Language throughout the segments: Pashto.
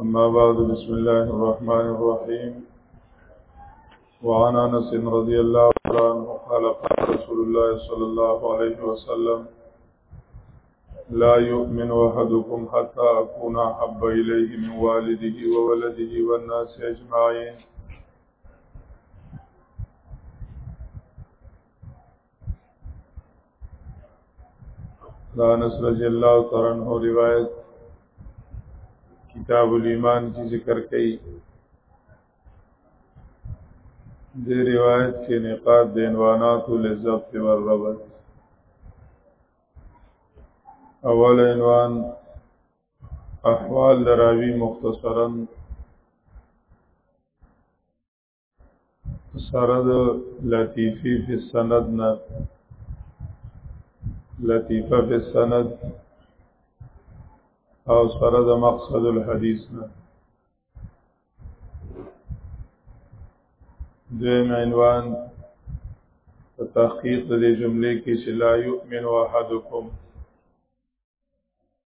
أما بعد بسم الله الرحمن الرحيم وعن أنس رضي الله عنه قال قال رسول الله صلى الله عليه وسلم لا يؤمن أحدكم حتى أكون أحب إليه من والده وولده والناس أجمعين دا انس رضی الله تعالی عنہ روایت کتاب الایمان کی ذکر کړي د روایت کې نقاط د عنوانات لذت پر ربط اول عنوان احوال دراوی مختصرا سره د لطیفی فی سند نه لطیفه فی سند او سره د مقصد الحدیث نه دویم عنوان په تحقیق د جملې کې چې لا یؤمن احدکم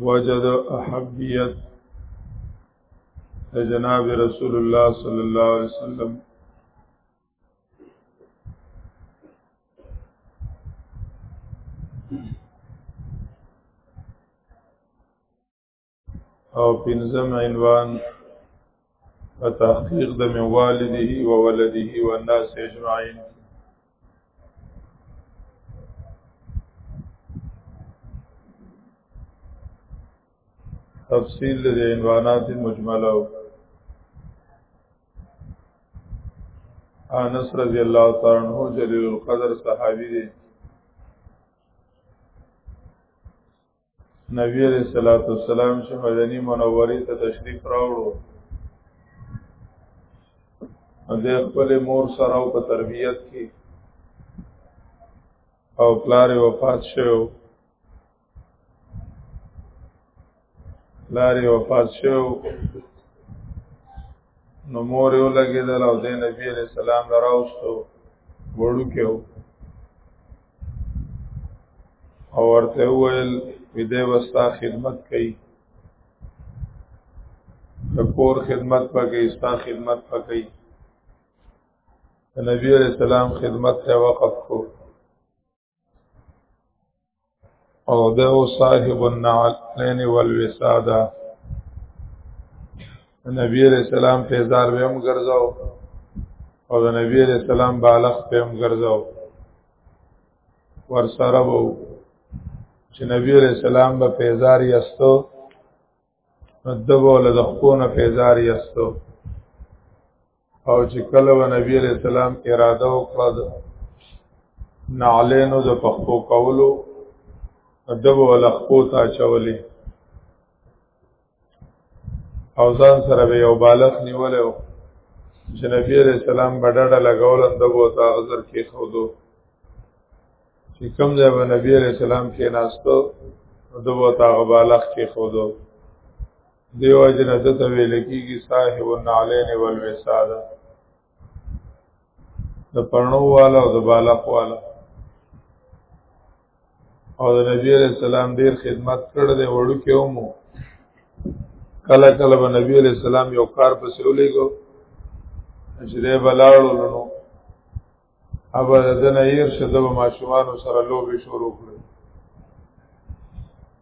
وجد احبیت جناب رسول الله صلی الله علیه وسلم او پنځم عنوان وتحقیق د من والده و ولده و الناس اجمعین تفصیل د عنوانات مجمله انس رضی الله تعالی عنہ جلیل القدر صحابی دی نبی علیہ الصلوۃ والسلام چې مدینه منوره ته تشریف راوړو د خپل مور سره او په تربیت کې او پلار وفات شوی پلار وفات شوی نو مور یو لګیدل او د نبی علیہ السلام راوستو وړو کې او ورته ویل ویده وستا خدمت کوي د کور خدمت پکې ستا خدمت پکې نبی علیہ السلام خدمت ته وقف کو او د او صاحب النعلین والوساده نبی علیہ السلام په زار به هم ګرځاو او د نبی علیہ السلام بالغ په هم ګرځاو ور سره وو چې نبی علیہ السلام به په زار یستو دغه له ځخونه فیزار یستو او چې کله و نبی علیہ السلام اراده وکړه نعلینو د پخپو کولو ادب ول خپو تا چولې او ځان سره به یو بالغ نیولې او چې نبی علیہ السلام بډړه لګول ادب او تا غزر کې خودو چې کوم ځای به نبی علیہ السلام کې ناستو نو دغه تاغه بالغ کې خودو دیو اجنه د ته ویل کېږي صاحب النعلین والوساده د پرنو والا او د بالغ والا او د نبی علیہ السلام ډیر خدمت کړ دی وړو کې ومو کله کله به نبی علیہ السلام یو کار پسې ولېګو چې دی بلاړو لنو ابا دنه ير شد به ماشومان سره لوبي شروع کړي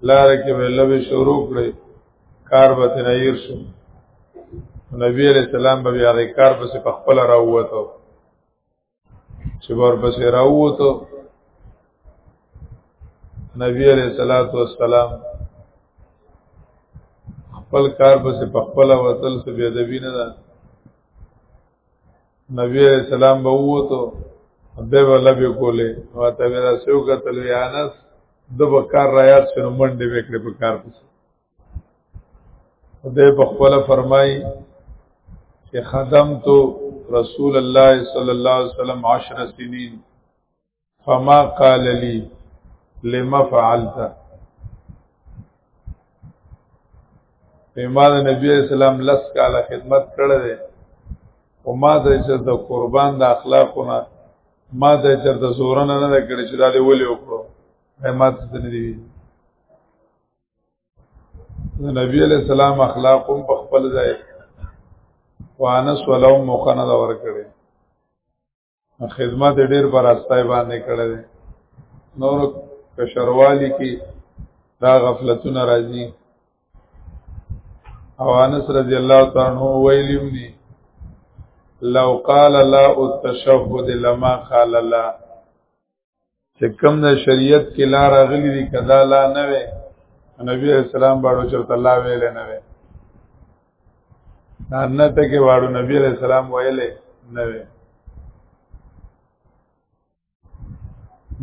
لار کې به لوبي شروع کړي کار به تنه ير شو نبی عليه السلام به بیا کار پس په خپل راووتو چې ور پس راووتو نبی عليه الصلاه والسلام خپل کار پس په خپل وتل سبي ادبی نه ده نبی علیہ السلام به ووتو به ولا به کولې او ته به راسو کتل یا انس د بکار رايات شنو منډه وکړې په کار پس ده په خپل فرمای چې خدمت رسول الله صلی الله علیه وسلم 10 سنین فما قال لي لما فعلت امام نبی اسلام لس کاله خدمت کړی دی او ما د چر د قربان د اخلاقونه ما د چر د زورن نه نه کړی چې دا دی ولې وکړو ما ته نه دی د نبی علی السلام اخلاق هم په خپل ځای وانس ولو مخنه دا ور کړی خدمت ډیر پر استای باندې کړل نور کشروالی کې دا غفلتونه راځي او انس رضی الله تعالی عنہ ویلیم دي لو قال لا التشهد لما قال لا چې کوم د شریعت کې لار غلي دي کدا لا نه وي نبی اسلام باندې چرته الله ویل نه وي نه ته کې واړو نبی علیہ السلام ویلې نه وي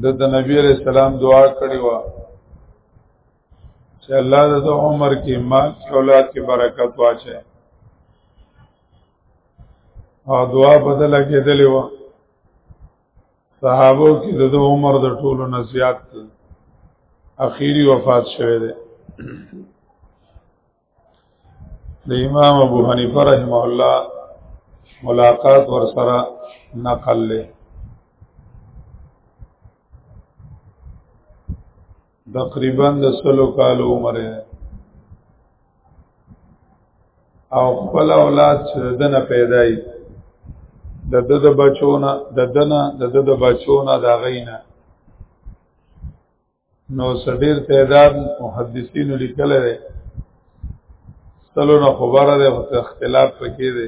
د د نبی علیہ السلام دعا کړې و چې الله د عمر کې مال کې اولاد کې برکت واچي او دعا بدله کېدلې و صحابه کې د عمر د ټولو نه زیات دی اخیری وفات شوه دی د امام ابو حنیفه رحمه الله ملاقات ور سره نقل له تقریبا د سلو کالو عمر او خپل اولاد چې دنه پیدای د د د بچونه د دنه د د د بچونه دا غینه نو سډیر تعداد محدثین لیکل لري سلو نه خبره ده اختلاف پکې ده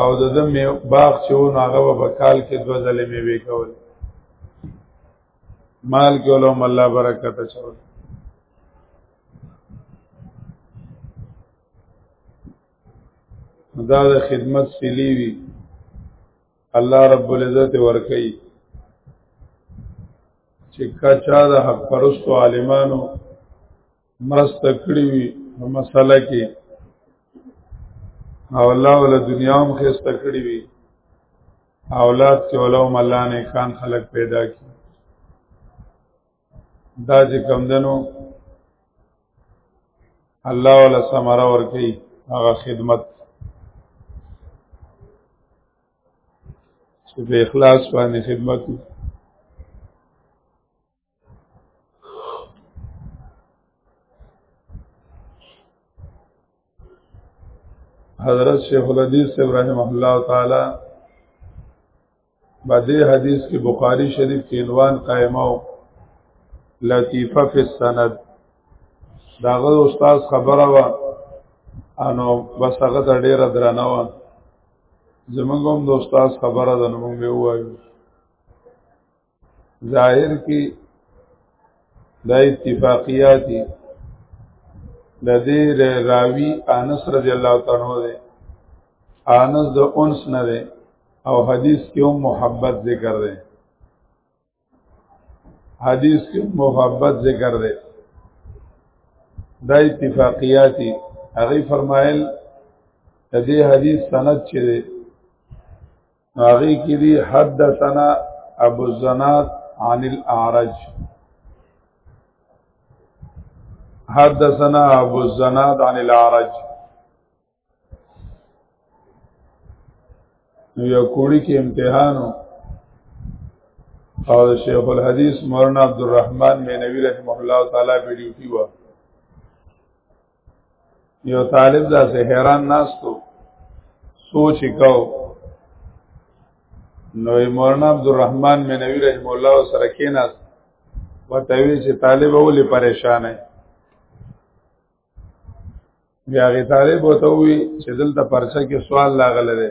او د دم باغ چې و نو هغه به کال کې دوه ځلې میوه کول مال کې علوم الله برکت اچول دا د خدمت سلی وی الله رب العزت ورکي چې کچا د حق پرستو عالمانو مرسته کړی وي په مسله کې او الله ول دنیا هم خسته کړی وي اولاد کې علوم الله نه کان خلق پیدا کی دا چې کم دنو الله ول سمره ور کوي هغه خدمت چې په اخلاص باندې خدمت وکړي حضرت شیخ الحدیث ابراهیم الله تعالی باندې حدیث کې بخاری شریف کې عنوان قائمو لطیفه فی السند داغه استاد خبره وا انو بس هغه ته ډیره درنه وا زمونږ هم د استاد خبره ده نو موږ وایو ظاهر کې دا اتفاقیات دي د دې راوی انس رضی الله تعالی عنہ دی انس د انس نه دی او حدیث کې هم محبت ذکر دی حدیث کې محبت ذکر دی دا اتفاقیات دي هغه فرمایل د دې حدیث سند چې هغه کې دی حدثنا ابو الزناد عن الاعرج حدثنا ابو الزناد عن الاعرج یو کوړی کې امتحانو او شیخ الحدیث مولانا عبدالرحمن مینوی رحمه الله تعالی په ډیوټي و یو طالب دا سه حیران ناستو سوچ وکاو نو مولانا عبدالرحمن منوی رحم الله سره کیناس وتوی چې طالب اولی پریشان دی بیا غی طالب وتوی چې دلته پرچا کې سوال لاغله دی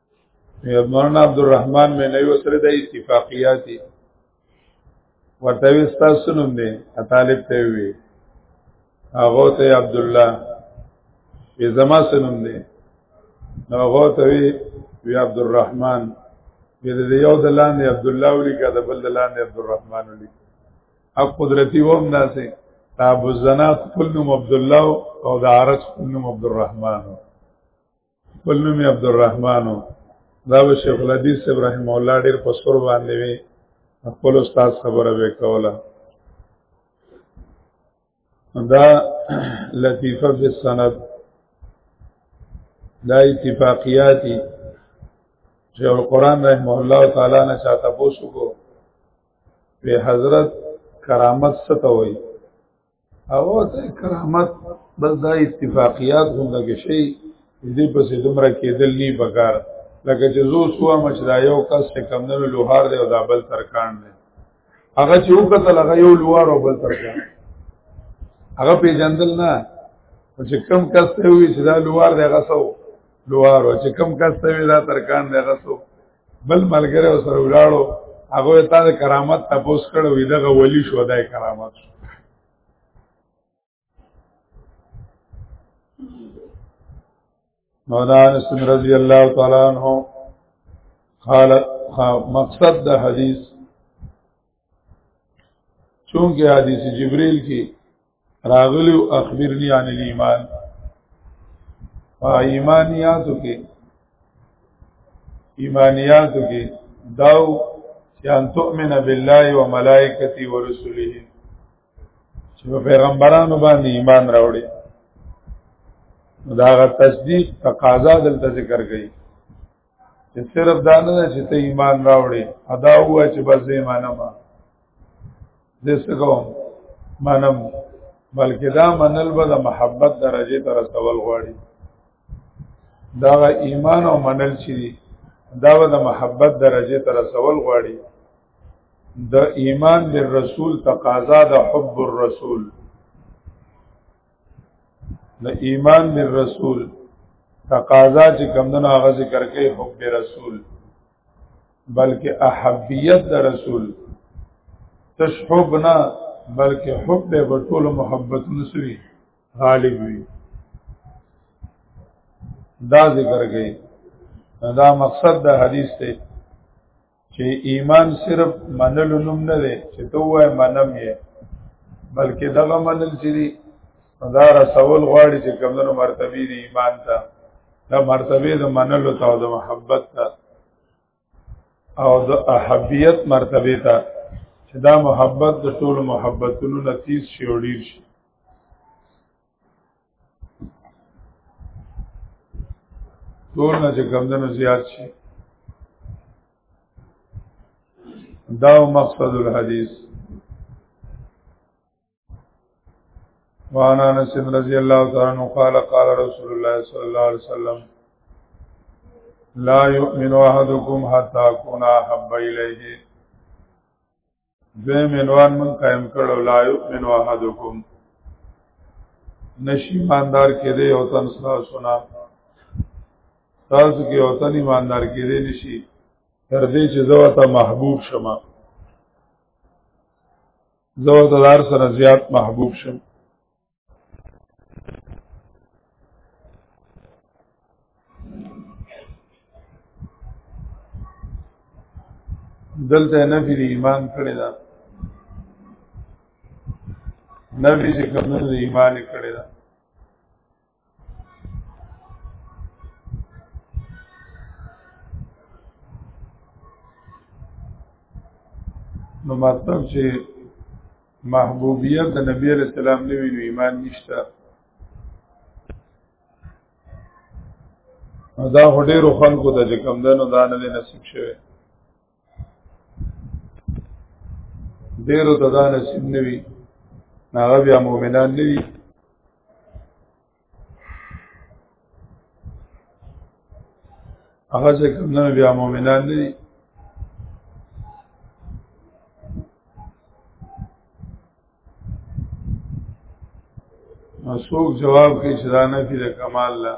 مولانا عبدالرحمن مې نه یو سره د اتفاقیاتي ورته وی تاسو نوم دی طالب ته وی هغه ته عبد الله یې زما سنوم دی نو هغه ته وی وی عبد الرحمن یې د یو د لاندې عبد الله ولیکا د بل د لاندې عبد الرحمن ولیکا او قدرتی ووم ناسه ابو الزنا خپل نوم عبد الله او د عارض خپل نوم عبد الرحمن بل نوم یې عبدالرحمن و دا به شیخ الحدیث صاحب رحمه الله ډېر په سور باندې وي خپل استاد خبره به کوله دا لطیفه فی السند دا اتفاقیاتی شیخ القرآن رحمه الله تعالی نه چاته پوسو کو به حضرت کرامت ستوي او ته کرامت بس دا اتفاقیات غونډه کې شي دې په سې دمر کې دل نی بګار لکه چې زو سو مچ دا یو کس چې کم نه لوهار دی او دا بل ترکان دی هغه چې وکتل هغه یو لوهار او بل ترکان هغه په جندل نه چې کم کس ته وی چې دا لوهار دی هغه سو لوهار او چې کم کس ته وی دا ترکان دی هغه سو بل ملګری سره ولاړو هغه ته د کرامت تپوس کړو دغه ولی شو دای کرامت شو مولانا انس رضی الله تعالی عنہ قال مقصد د حدیث چونکه حدیث جبرئیل کې راغلی او اخبرنی عن الايمان ایمانیاتو کې ایمانیاتو کې داو چې ان تؤمن بالله وملائکته ورسله چې په پیغمبرانو باندې ایمان راوړي دا غ تصدیق تقاضا دلته ذکر کړي چې صرف دا نه ده چې ته ایمان راوړې ادا هوا چې بس زه مانم زه څه کوم مانم بلکې دا منل به د محبت درجه ته رسول غواړي دا ایمان او منل چې دي دا به د محبت درجه ته رسول غواړي د ایمان بالرسول تقاضا د حب الرسول د ایمان بر رسول تقاضا چې کمدنو هغه ذکر کوي حب رسول بلکې احبیت د رسول تشحب نه بلکې حب به ټول محبت نسوي غالب وي دا ذکر کوي دا مقصد د حدیث ته چې ایمان صرف منلو نوم نه دی چې ته وای منم یې بلکې دغه منل چې دی دا رسول غواړي چې کمنو مرتبه دی ایمان ته دا مرتبه د منلو ته او د محبت ته او د احبیت مرتبه ته چې دا محبت د ټول محبتونو نتیز شي او ډیر شي ټول نه چې کمدنو زیات شي دا مقصد الحديث وعن انس رضی الله تعالی عنہ قال قال رسول الله صلی الله علیه وسلم لا يؤمن احدكم حتى اكون احب اليه دوی منوان من قائم کړو لا یؤمن احدکم نشی ماندار کې دی او تن تاسو نه تاسو کې او تن ایماندار کې دی نشي تر دې چې زو ته محبوب شمه زو ته دار سره زیات محبوب شم دلته نفی د ایمان کړی دا نفی چې کوم د ایمان کړی دا نو مطلب چې محبوبیت د نبی علیہ السلام نه ویني ایمان نشته دا هډېرو خلکو ته چې کم ده نو دا نه نصیب شوی ډیرو ته دا نصیب نه وي هغه بیا مؤمنان نه دي هغه چې کوم نه بیا مؤمنان نه دي مسوک جواب کې چې دا نه فی د کمال الله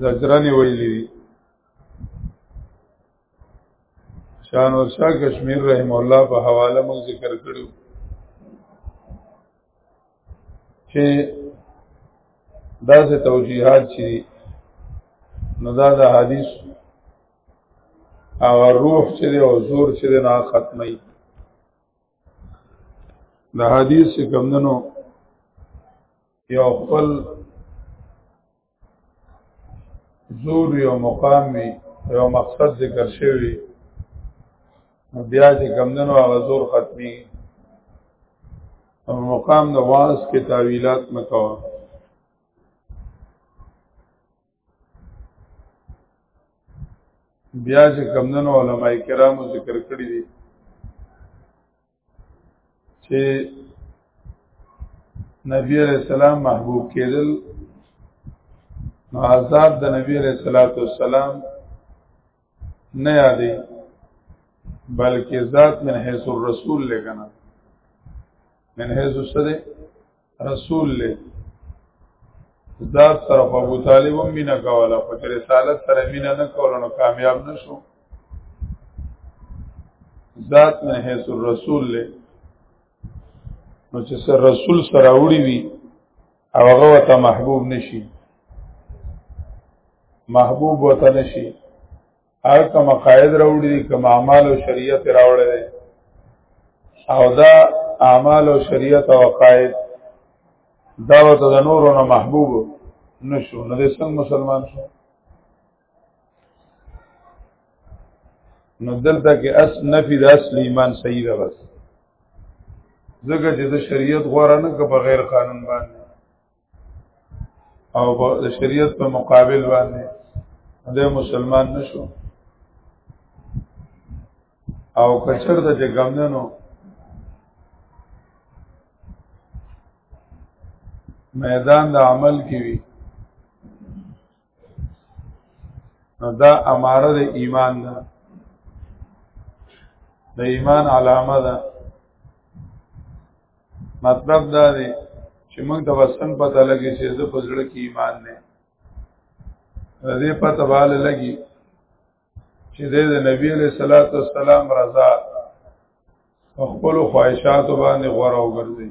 زجرانی ویلی دی شان ورشا کشمیر رحم الله په حواله مو ذکر کړو چې دا سه توجیهات چي نو دا د حدیث او روح چې دی او زور چې دی نه ختمي د حدیث کومنو یو خپل زور یو مقام وي یو مقصد ذکر شوی نو بیا چې کمدنو هغه زور ختمي او مقام د واس کې تعویلات مکوه بیا چې کمدنو علما کرامو ذکر کړی دي چې نبی علیہ السلام محبوب کېدل نو عذاب د نبی علیہ الصلوۃ والسلام نه یادې بلکې ذات من حیث الرسول لګنه من حیث الصدق رسول له ذات سره په ابو طالب هم مینا کوله په رسالت سره مینا نه کوله نو کامیاب نشو ذات نه حیث الرسول له نو چې سر رسول سره وړي وي او هغه ته محبوب نشي محبوب وته نشي هر کوم قاعد راوړي دي کوم اعمال او شریعت راوړي دي او دا اعمال او شریعت او قاعد دا ته د نورو نه محبوب نشو نه د څنګه مسلمان شو نو دلته کې اس نفي د اصل ایمان صحیح ده بس ځکه چې د شریعت غوړه نه که په غیر قانون باندې او د شریعت په مقابل باندې د مسلمان نشو او کچر د جګمنو میدان د عمل کې وي نو دا اماره د ایمان ده د ایمان علامه ده مطلب دا دی چې موږ د وسن پته لګي چې زه په زړه کې ایمان نه دې پته باندې لګي چې د نبی له صلوات و سلام رضا خپل خواهشات باندې غوړ او ګرځي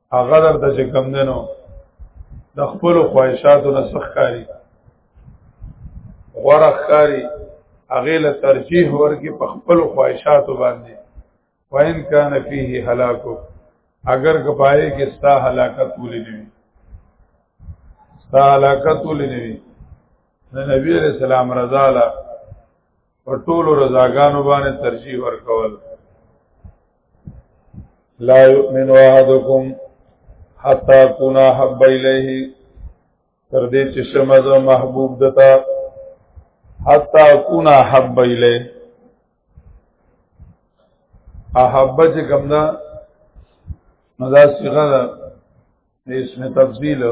هغه در د چې کم دنو د خپل خواهشاتو نه سخکاری غوړه خاري هغه له ترجیح ورکې په خپل خواهشاتو باندې وین کان فيه هلاکو اگر کپای کې ستا هلاکت ولې نه وي ستا هلاکت ولې نه وي نبی رسول الله رضا الله په ټولو رضاګانو باندې ترجیح ورکول لا یؤمن احدکم حتا کنا حب الیه تر دې چې شمز محبوب دتا حتا کنا حب الیه احب چې کوم دا نو دا صيغه ده اسم تفضیل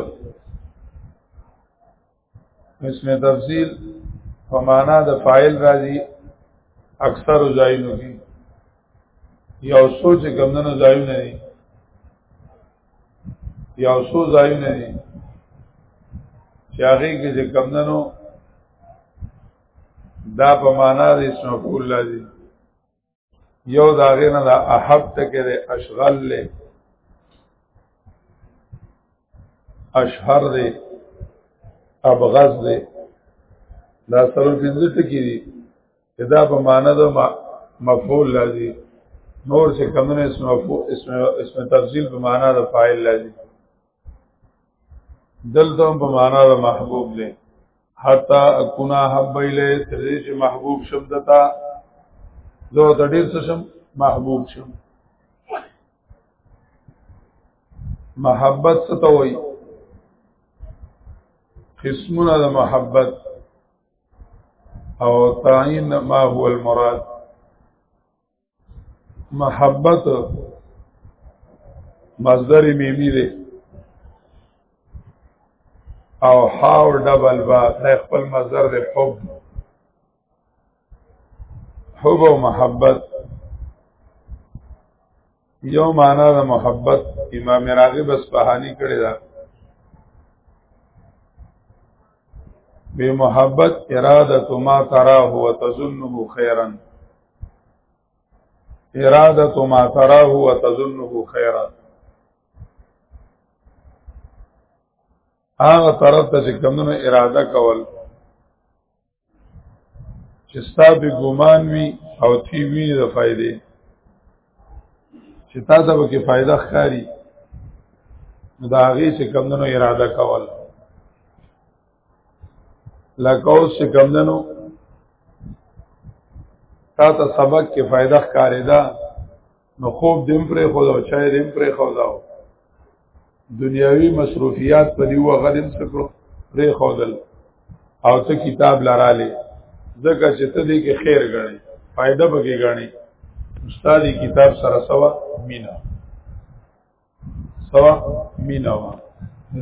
اسم تفضیل په معنا د فاعل راځي اکثر ځایونو کې یو سوچ کمندونو ځایونه دي یو سو ځایونه دي چې هغه کې چې کمندونو دا په معنا د اسم مفعول لري یو دا غینه دا احب تکې ده اشغال له اشهر ده ابغض ده دا سره پنځه ټکي دي دا په معنا د مفعول لازم نور چې کمونه اسم مفعول اسم اسم تفضیل په معنا د فاعل لازم دلته په معنا د محبوب دی حتا اكونا حب الیه تر دې چې محبوب شم دتا زه د ډیر څه شم محبوب شم محبت څه ته وایي قسمونه د محبت او تعین ما هو المراد محبت مصدر میمی دی او حاو ډبل با د خپل مصدر د حب حب او محبت یو معنا د محبت امام راغب اصفهانی کړی دا به محبت اراده ما تراه وتظنه خیرن ارادت ما تراه وتظنه خیرا هغه طرف ته چې کمونو اراده کول چې ستاسو ګمان وي او تی وی د فائدې چې تاسو به کې فائدہ ښکاری دا هغه چې کمونو اراده کول لکه اوس چې کم دنو تا ته سبق کې فائدہ ښکارې ده نو خوب دیم پرې خو دا چای دیم پرې خو دا دنیاوی مصروفیات په دی وغه دیم سکرو پرې خو دل او ته کتاب لراله ځکه چې ته دې کې خیر غړې فائدہ به کې غړې استاد کتاب سره سوا مینا سوا مینا وا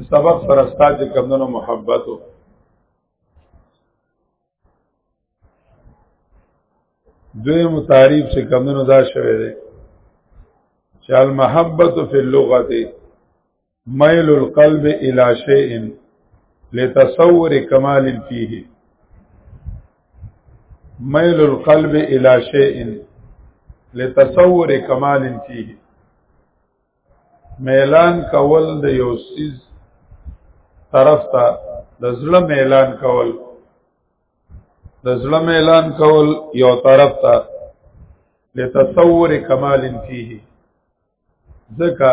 سبق سره استاد چې کمونو محبت وو دوی متعریف چې کمونو دا شوه دی چې المحبت فی اللغه میل القلب الى شیء لتصور کمال فيه میل القلب الى شیء لتصور کمال فيه میلان کول د یو سیز طرف ته د زړه میلان کول د زړه میلان کول یو طرف ته لتصور کمال فيه ځکه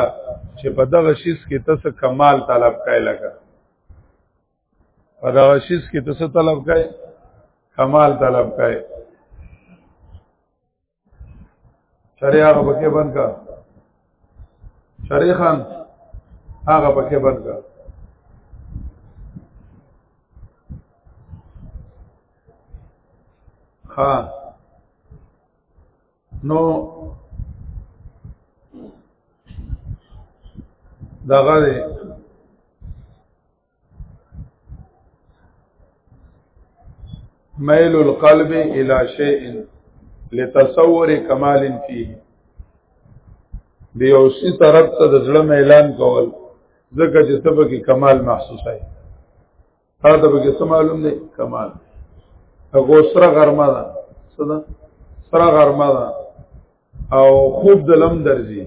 چې په دغه شیز کې تاسو کمال طلب کای لګا په دغه شیز کې تاسو طلب کای کمال طلب کای شری هغه پکې بند کا شری خان هغه پکې بند کا ها نو دغه میل القلب الى شیء لتصور کمال فيه دیو سی طرف ته د زړه اعلان کول ځکه چې تبه کې کمال محسوسای هر دغه کې څه معلوم دی کمال هغه سره غرمه ده څه ده سره غرمه ده او خوب د لم درځي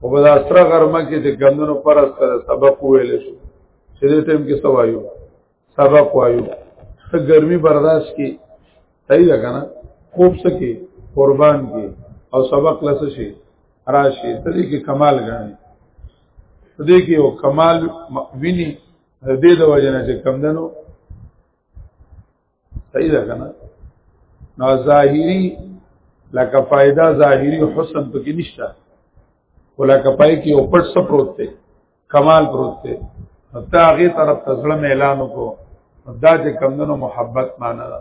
او په داسره غرمه کې د کمونو پر سر سبق ویل شو چې دې ټیم کې سوایو سبق وایو ته ګرمي برداشت کی صحیح ده کنه خوب سکی قربان کی او سبق لس شي راشي ته دې کې کمال غاڼي ته دې کې یو کمال ویني دې د وجنه چې کم دنو صحیح ده کنه نو ظاهری لکه فائدہ ظاهری حسن پکې نشته ولکه پای کې او پټ څه پروت دی کمال پروت دی حتی هغه طرف ته ځلم اعلان وکړو دا چې کمندونو محبت معنا ده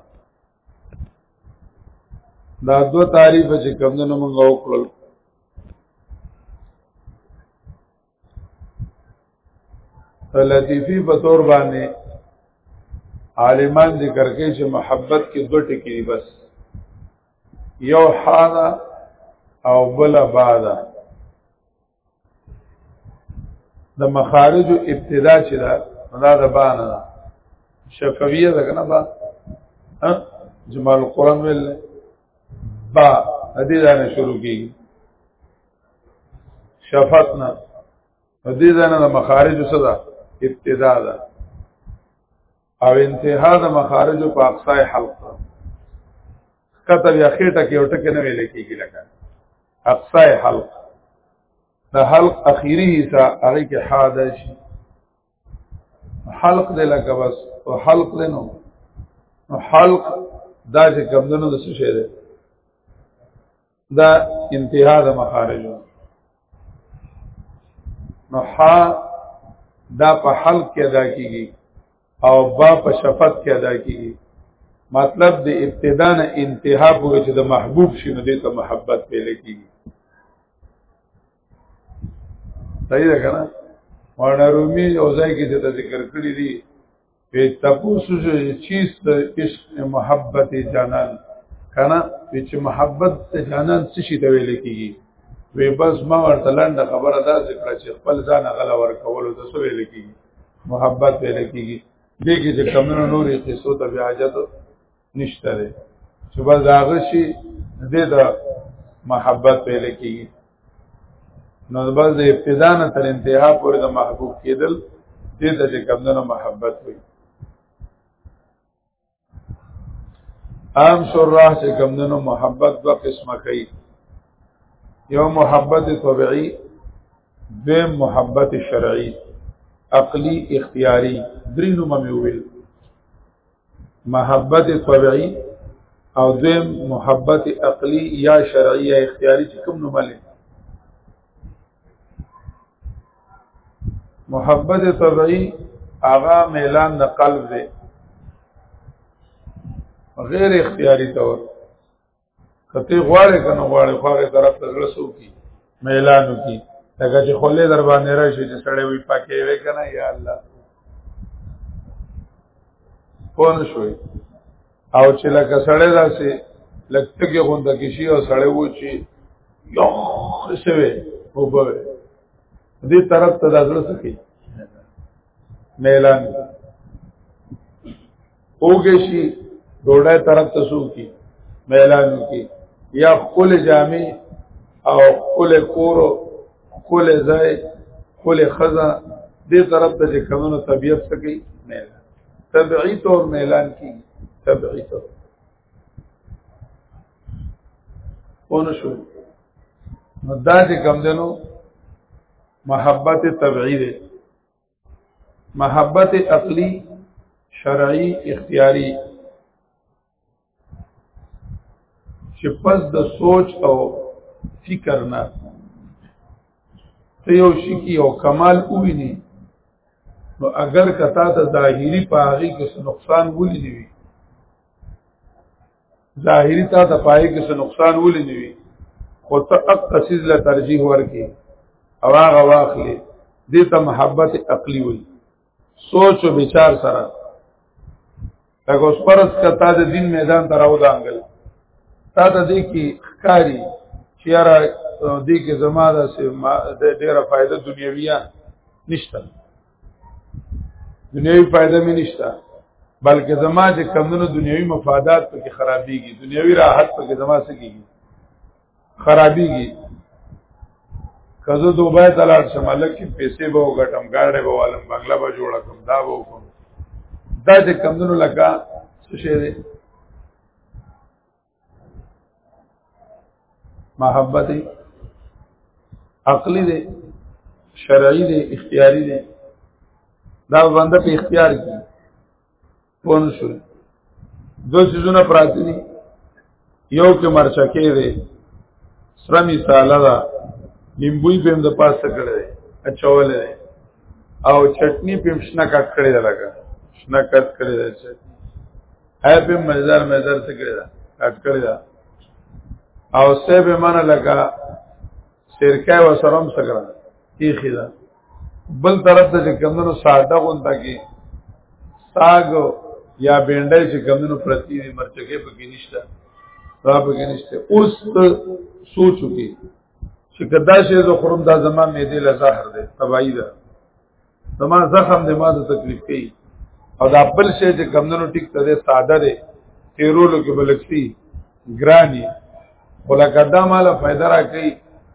دا دو تعریف چې کمندونو موږ وکړل لطیفی په تور باندې عالمان ذکر کوي چې محبت کې دوه ټکي بس یو حادا او بل بادا د مخارج ابتدا چې دا دا د باندې دا شفویه ده کنه با جمال القرآن ویل با دې دا نه شروع کیږي شفتنا په دې ځای نه د مخارج څه ده ابتدا ده او انتها د مخارج په اقصای حلق ده کته بیا خېټه کې او ټکه نه ویل کېږي لکه اقصای حلق د حلق اخیری حصہ هغه کې حاده شي حلق دې لکه بس او حلق دې نو حلق دا چې کمدنو د څه شي ده دا انتها د مخارج نو حا دا په حلق کې ادا کیږي او با په شفت کې ادا کیږي مطلب د ابتدا نه انتها پورې چې د محبوب شي نو د محبت پیل کیږي صحیح ده کنه مولانا رومي او ځای کې چې ذکر کړی دي په تاسو چې چیز د عشق محبت جانان کنه چې محبت د جانان څه شي ته ویل کیږي وی بس ما ورته لاند خبره دا ذکر چې خپل ځان غلا ور کول د څه ویل کیږي محبت ویل کیږي دغه چې کمنو نورې قصو ته بیا حاجت نشته دی چې بس هغه شي دې د محبت پیل کېږي نو بس د ابتدا نه تر انتها پورې د محبوب کېدل دې ته چې کمدنو محبت وي عام شرح چې کمدنو محبت دو قسمه کوي یو محبت طبعی دویم محبت شرعی عقلی اختیاری درینو ممیویل محبت طبعی او دویم محبت عقلی یا شرعی یا اختیاری چې کوم نوم لري محبت طبعی هغه میلان د قلب دی غیر اختیاری طور کته غواړې کنه غواړې خو هغه طرف ته رسو کی ميلانو کی لکه چې خلې در باندې راشي چې سړې وي پاکې وي کنه یا الله پون شوي او چې لکه سړې داسې لکه کې غونډه کې شي او سړې و چې یو سوي او به دې طرف ته دازله سکی ميلان اوګه شي ډوډۍ طرف ته سو کی ميلان کی یا خپل جامع او خپل کور خپل ځای خپل خزا دې طرف ته چې کمنو طبيعت سکی ميلان طبيعي طور ميلان کی طبيعي طور اون شو نو دا چې کم دنو محبت طبيعي ده محبت عقلی شرعی اختیاری چې پس د سوچ او فکر نه ته یو شي کې یو کمال وویني نو اگر کتا ته ظاهری پاغي کې نقصان ولې دی ظاهری تا د پای کې څه نقصان ولې نه وي خو ته اقصیز له ترجیح ورکې او هغه واخلې دې ته محبت عقلی وي سوچ او ਵਿਚار سره لکه اوس پرس کته د دین میدان ته راو دانګل تا ته دې کې ښکاری چې یاره دې کې زما د ډېره فائدہ دنیویه نشته دنیوي فائدہ مې نشته بلکې زما چې کمونو دنیوي مفادات پکې خرابېږي دنیوي راحت پکې زما سکیږي خرابېږي کزه دوبه تلاړ شم لکه پیسې به وګټم ګاډي به والم بنگلا به جوړ کړم دا به وکم دا چې کمونو لکه څه شي محبت عقلی دی شرعی دی اختیاری دی دا بنده په اختیار کې پون شو دو سيزونه پراته دي یو کې مرچکه دی سرمی سالا دا لیمبوی پیم د پاسه کړی دی اچول دی او چټنی پیم شنه کټ کړی دی لګا شنه کټ کړی دی چټنی اې په مزار مزار څه کړی دا کټ کړی دا او سه به مان لگا سرکه و سرم سکرا تیخی دا بل طرف ته چې کمونو ساده غونډه کې ساګ یا بینډای چې کمونو پرتی دی مرچکه پکې نشته را پکې نشته اوس سوچو کې چې کدا شی زه خرم دا زما مې دې له زهر ده تبعی ده زما زخم دې ما ته تکلیف کوي او دا بل شی چې کمندونو ټیک ته دې ساده دی تیرولو کې بلکتی ګرانی ولکه دا مال فائدہ را کوي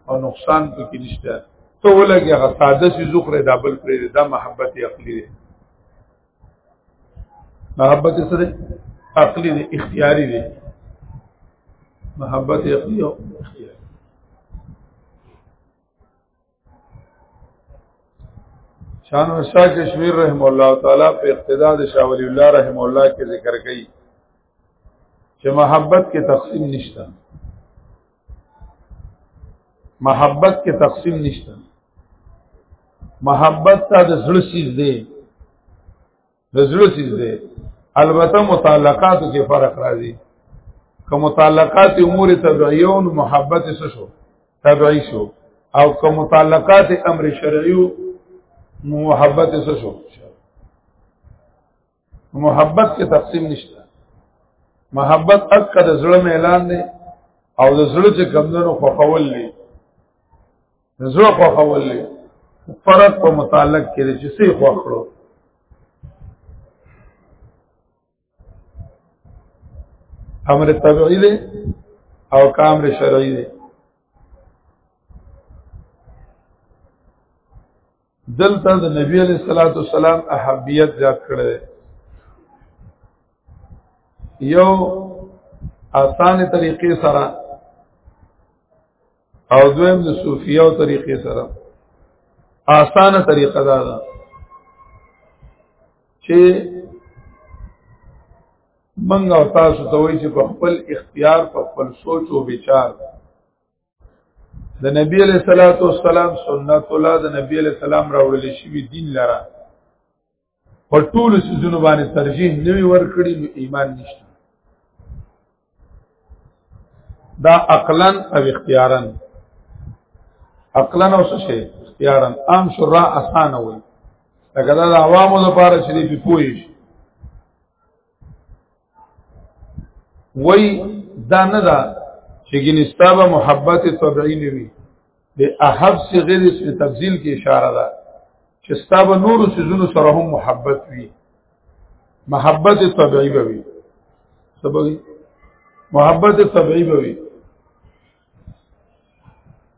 او نقصان پکې نشته ته ولګي هغه ساده شي زخره دا بل پرې دا محبت عقلی دی محبت سره عقلی دی اختیاري دی محبت عقلی او اختیاري شان ورشا کشمیر رحم الله تعالی په اقتدا د شاه ولی الله رحم الله کې ذکر کړي چې محبت کې تقسیم نشته محبت کې تقسیم نشته محبت ته د زړه سیز دی د زړه سیز دی البته متعلقاتو کې فرق راځي که متعلقات امور طبيعيون محبت څه شو طبيعي شو او که متعلقات امر شرعي محبت څه شو محبت کې تقسیم نشته محبت اکه د زړه اعلان دی او د زړه چې کمندونو خوښول دي زو خو خولې فرق په متعلق کې چې سې خو خړو امر طبيعي دی او کامر شرعي دی دلته د نبی علیہ الصلوۃ والسلام احبیت زیات کړي یو اسانه طریقې سره او دویم د صوفیا او طریقې سره آسانه طریقه دا ده چې منګ او تاسو ته وایي چې په خپل اختیار په خپل سوچ او ਵਿਚار د نبی علیہ الصلوۃ والسلام سنت الله د نبی علیہ السلام راوړل شوی دین لره په ټول سيزونو باندې ترجیح نوي ورکړي نو ایمان نشته دا عقلا او اختیارا عقلا او څه شي اختیارا عام شرع اسانه وي لکه دا د عوامو لپاره چې دی پوي شي وای دا نه دا چې ګنستابه محبت طبيعي نه وي د احب سی غیر اسم تفضیل کې اشاره ده چې ستاب نور سيزونو سره هم محبت وي محبت طبيعي به وي سبب محبت طبيعي به وي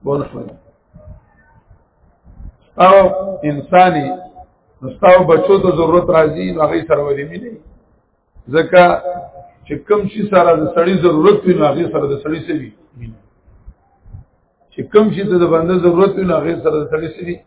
ورسره او انساني نستاو بچو ته ضرورت راځي هغه سره ولې مینه ځکه چې کم شي سره د سړی ضرورت وي نو هغه سره د سړی سوي چې کم شي ته د بنده ضرورت وي نو هغه سره د سړی سوي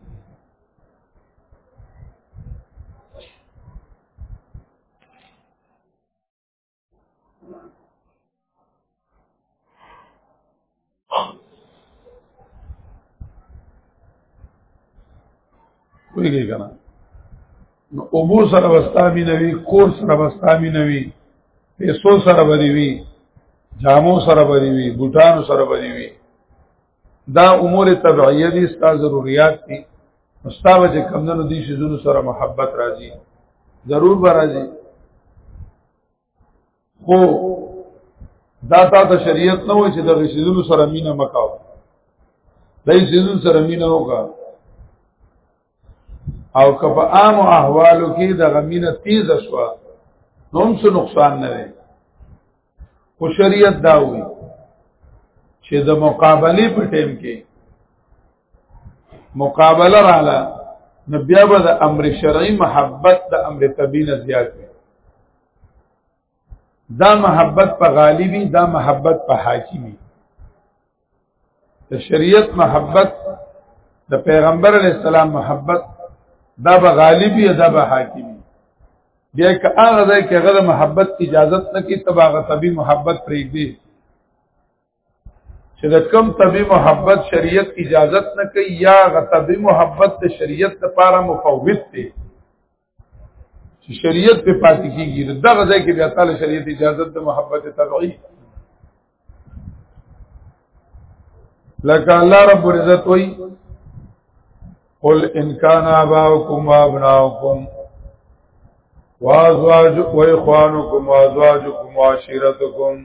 ویږي کنه نو ابو سره واستامي نوي کور سره واستامي نوي پیسو سره بدی وی جامو سره بدی وی بوټانو سره بدی وی دا امور طبيعيه دي ستا ضرورت دي مستاوه چې کمندونو دي شي زونو سره محبت راځي ضرور به راځي خو دا تا ته شریعت نه وای چې د غشیزونو سره مینه مکاو دای سیزون سره مینه وکا او کپ عام احوالو کې د غمینه تیز شوا نوم څه نقصان نه وي خو شریعت دا وایي چې د مقابله په ټیم کې مقابله رااله نو بیا به د امر شرعي محبت د امر طبيعي نه زیات وي دا محبت په غالبي دا محبت په حاکمي د شریعت محبت د پیغمبر علی السلام محبت دا به غالبي دا به حاکمي بیا که هغه ځای کې غره محبت اجازت نه کی تباغه طبي محبت پرېږدي چې د کم طبي محبت شریعت اجازت نه کوي یا غ طبي محبت د شریعت لپاره مفوت دی چې شریعت په پاتې کیږي دغه ځای کې بیا تعالی شریعت اجازت د محبت طبيعي لکه الله رب عزت وای قل ان کان اباؤکم وابناؤکم وازواج و اخوانکم وازواجکم وعشیرتکم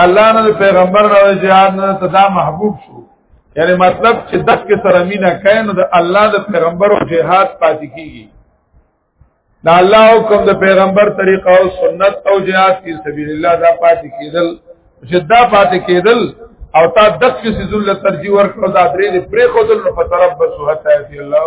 الله نه پیغمبر راوي جهاد نه تدا محبوب شو یعنی مطلب چې دک کې سره مینا کین د الله د پیغمبر او جهاد پاتې کیږي دا الله حکم د پیغمبر طریقه او سنت او جهاد فی سبیل الله دا پاتې کیدل چې دا پاتې کیدل او تا دک کې ذل ترجیح ورکړه دا درې پرې خودل نو فتربصوا حتا یفی الله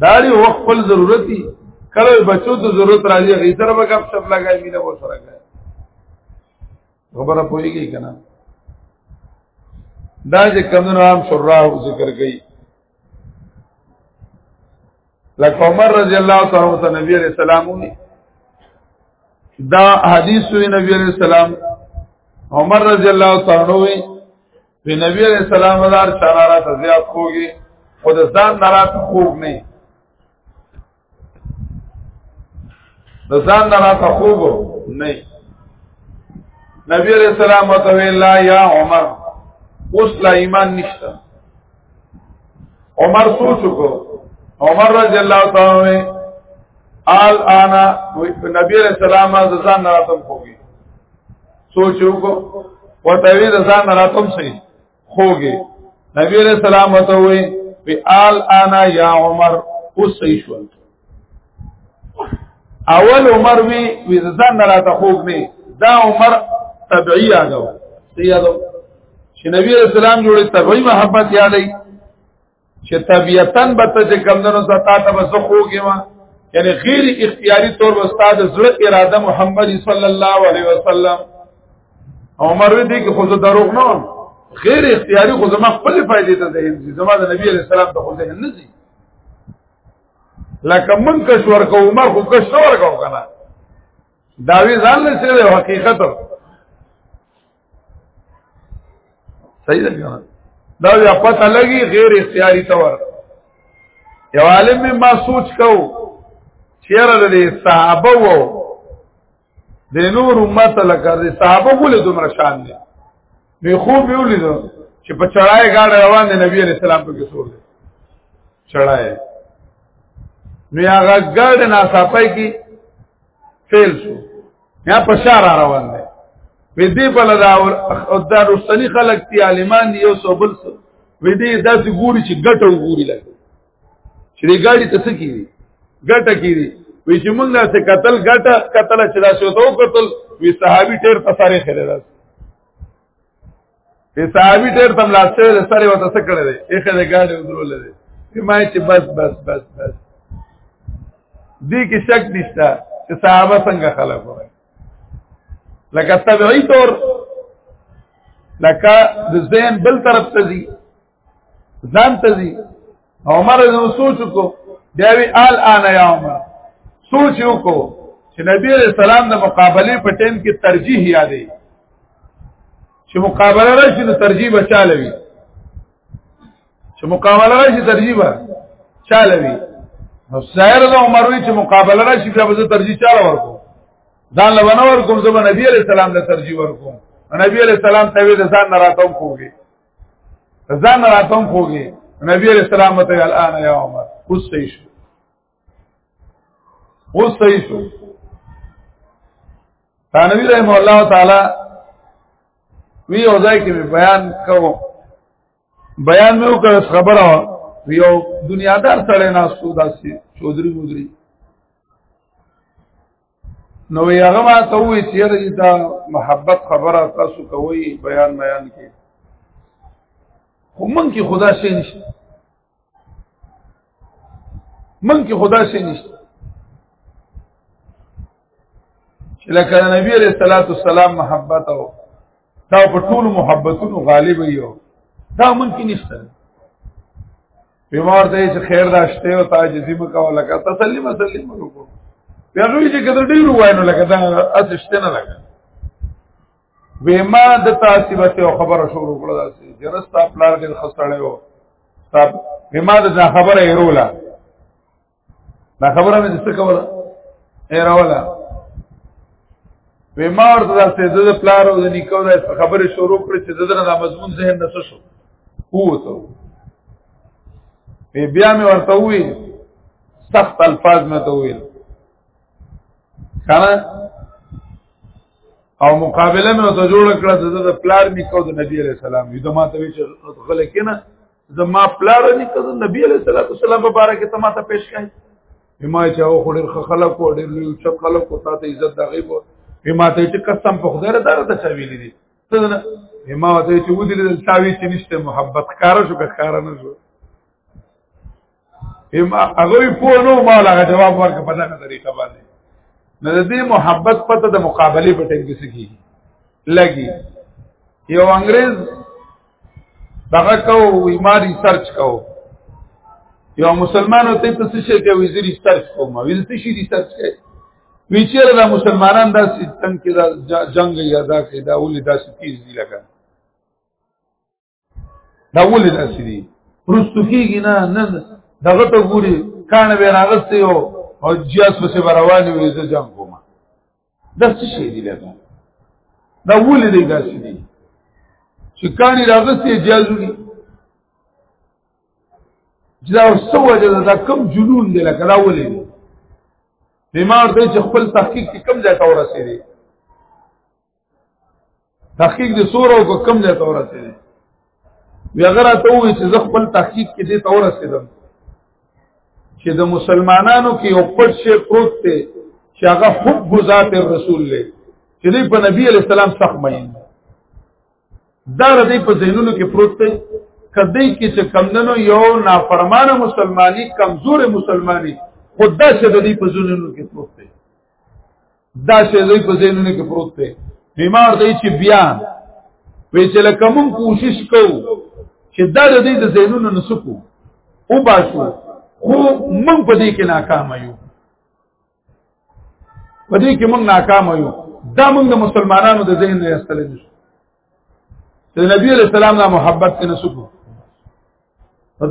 داری هو خپل ضرورت دی کله بچو ته ضرورت راځي غي سره به غب شپ لګای مینه و سره غای خبره پويږي کنه دا چې کمنو عام شراه ذکر کړي لکه عمر رضی الله تعالی عنہ نبی علیہ السلام دا حدیث وی نبی علیہ السلام عمر رضی الله تعالی عنہ په نبی علیہ السلام دار چارارا ته زیات خوږي او د ځان نه رات خوږ نه د ځان نه رات خوږ نه نبی علیہ السلام ته ویلا یا عمر اوس لا ایمان نشته عمر سوچ کو عمر رضی الله تعالی آل آنا نبی علیہ السلام ځان نه راتم خوږي سوچ وکړو ورته وی د ځان راتم سي خوږي نبی علیہ السلام ته وی بی آل انا یا عمر اوس صحیح شو اول عمر وی وی ځان نه راته خوګ نه دا عمر طبيعي یادو یادو چې نبی رسول الله جوړه طبيعي محبت یادای چې طبيعتا به ته چې کمندونو زتا ته به زه خوږې ما یعنی غیر اختیاری طور وستا د زړه اراده محمد صلی الله علیه وسلم عمر دې کې خو زه دروغ نه وم غیر اختیاری خو زما خپل فائدې ته ذهن دي زما د نبی علیہ السلام ته خو ذهن نه دي لکه من کښ ورکو عمر خو کښ ورکو کنه داوی ځان له سره حقیقت صحیح ده دا بیا پته لګي غیر اختیاري تور یو عالم ما سوچ کو چیرې د صحابه وو د نور امت لکه د صحابه ګل دومره شان دي می خو به ولید چې په چړای غاړه روان دي نبی علیہ السلام په کې سور دي چړای نو هغه ګړ نه صفای کې فیل شو یا په شار روان دی وې دې په لدا او دا رسنی خلک تی عالمان یو سو بل سو وې دې داسې ګوري چې ګټو ګوري لګي چې دې ګاډي ته څه کیږي ګټه کیږي وې چې موږ داسې قتل ګټه قتل چې داسې وته قتل وې صحابي ټیر په ساري خلک په صحابي ډېر تم لاسته له سره وته څه کړی دی اخه د ګاډي ودرول دی ما چې بس بس بس بس دې کې شک نشته چې صحابه څنګه خلق وره لکه طبيعي طور لکه د ذهن بل طرف ته ځي ځان ته دي عمر نو سوچ کو بیا وی آل انا یا عمر سوچ کو چې نبی علیہ السلام د مقابله په ټیم کې ترجیح یادې چې مقابله راشي نو ترجیح بچاله وي چې مقابله راشي ترجیح بچاله وي نو سایر د عمر وی چې مقابله راشي بیا به ترجیح چاله ورکو ځان له ونور کوم زما نبی علیہ السلام له ترجیح ورکو نبی علیہ السلام ته وی د ځان نه راتوم کوږي ځان راتم خوږي نبی علیہ السلام ته الان یا عمر اوس صحیح شو اوس صحیح شو ثانوی رحم الله تعالی وی او ځای کې بیان کوم بیان مې وکړ خبره یو دنیادار سره ناسو داسي چودري مودري نو هغه ما ته وی چې دا محبت خبره تاسو کوي بیان بیان کې خو من کې خدا شي نشته من کې خدا شي نشته چې لکه نبی عليه الصلاه والسلام محبت او دا په ټول محبتونو غالب یو دا من کې نشته بیمار ته چې خیر داشته او تعجزی مکو لکه تسلی مسلی مکو بیا غوی چې کدر ډیر وای نو لکه دا اسشته نه لکه ویما د تاسیبه ته خبره شروع کړه داسې جرستا پلار دې خسړې و تب ویما د خبره ایرولا دا خبره مې څه کوله اے راولا وې ما ورته دا څه د پلار او د نیکو دا خبره شروع کړې چې دغه د مضمون ذهن نه څه شو وته وې بیا مې ورته وې سخت الفاظ مې ته وې کنه او مقابله مې ته جوړ کړه د پلار نیکو د نبی عليه السلام یو د ماته وی چې غل کینه زما پلار نه کړو نبی علیہ الصلوۃ والسلام مبارک ته ما ته پیش کړي بما چې او خړل خلق او ډېر لوی چې خلق او تاسو عزت دغه وو بما ته چې قسم په خدای را درته چويلې دي بما ته چې ودی له تاوی چې نشته محبت کار شو که کار نه شو اما هغه په نو مال هغه جواب ورک په دغه طریقه باندې نو د دې محبت پته د مقابله په ټیم کې سکی لګي یو انګريز دغه کو ما ریسرچ کو یو مسلمانو ته ته څه شي کوي زه ریسرچ کوم وی څه شي ریسرچ کوي وی چیرې دا مسلمانان دا ستنګ کې دا جنگ یا دا کې دا ولې دا څه کیږي لګا دا ولې داسې دي رستو کېږي نه نه دغه ته ګوري کانه به راغستې او او جیاس پسې روانې وي زه جام کوم دا څه شي دي لکه دا ولې دی داسې دي چې کاني راغستې جیاس وي دا څه وجه دا کم جنون دی لکه دا ولې دی بیمار دی چې خپل تحقیق کې کم ځای ته ورسېږي تحقیق دې سور او کم ځای ته ورسېدل وی هغه راته وویل چې زه خپل تحقیق کې دې ته ورسېدم چې د مسلمانانو کې یو پټ شی پروت دی چې هغه حب ذات الرسول دی چې دې په نبی علی السلام سخت مین دا ردی په ذهنونو کې پروت دی کدی کې چې کمندنو یو نافرمانه مسلمانی کمزور مسلمانی خود دا چې د دې په ذهنونو کې پروت دی دا شی زوی په ذهنونو کې پروت دی بیمار دی چې بیا وی چې لکه مونږ کوشش کوو چې دا د دې د ذهنونو نسکو او باسو خو مونږ په دې کې ناکام یو په دې کې مونږ ناکام یو دا مونږ د مسلمانانو د ذهن نه استل دي چې نبی علیہ السلام نه محبت کې نسکو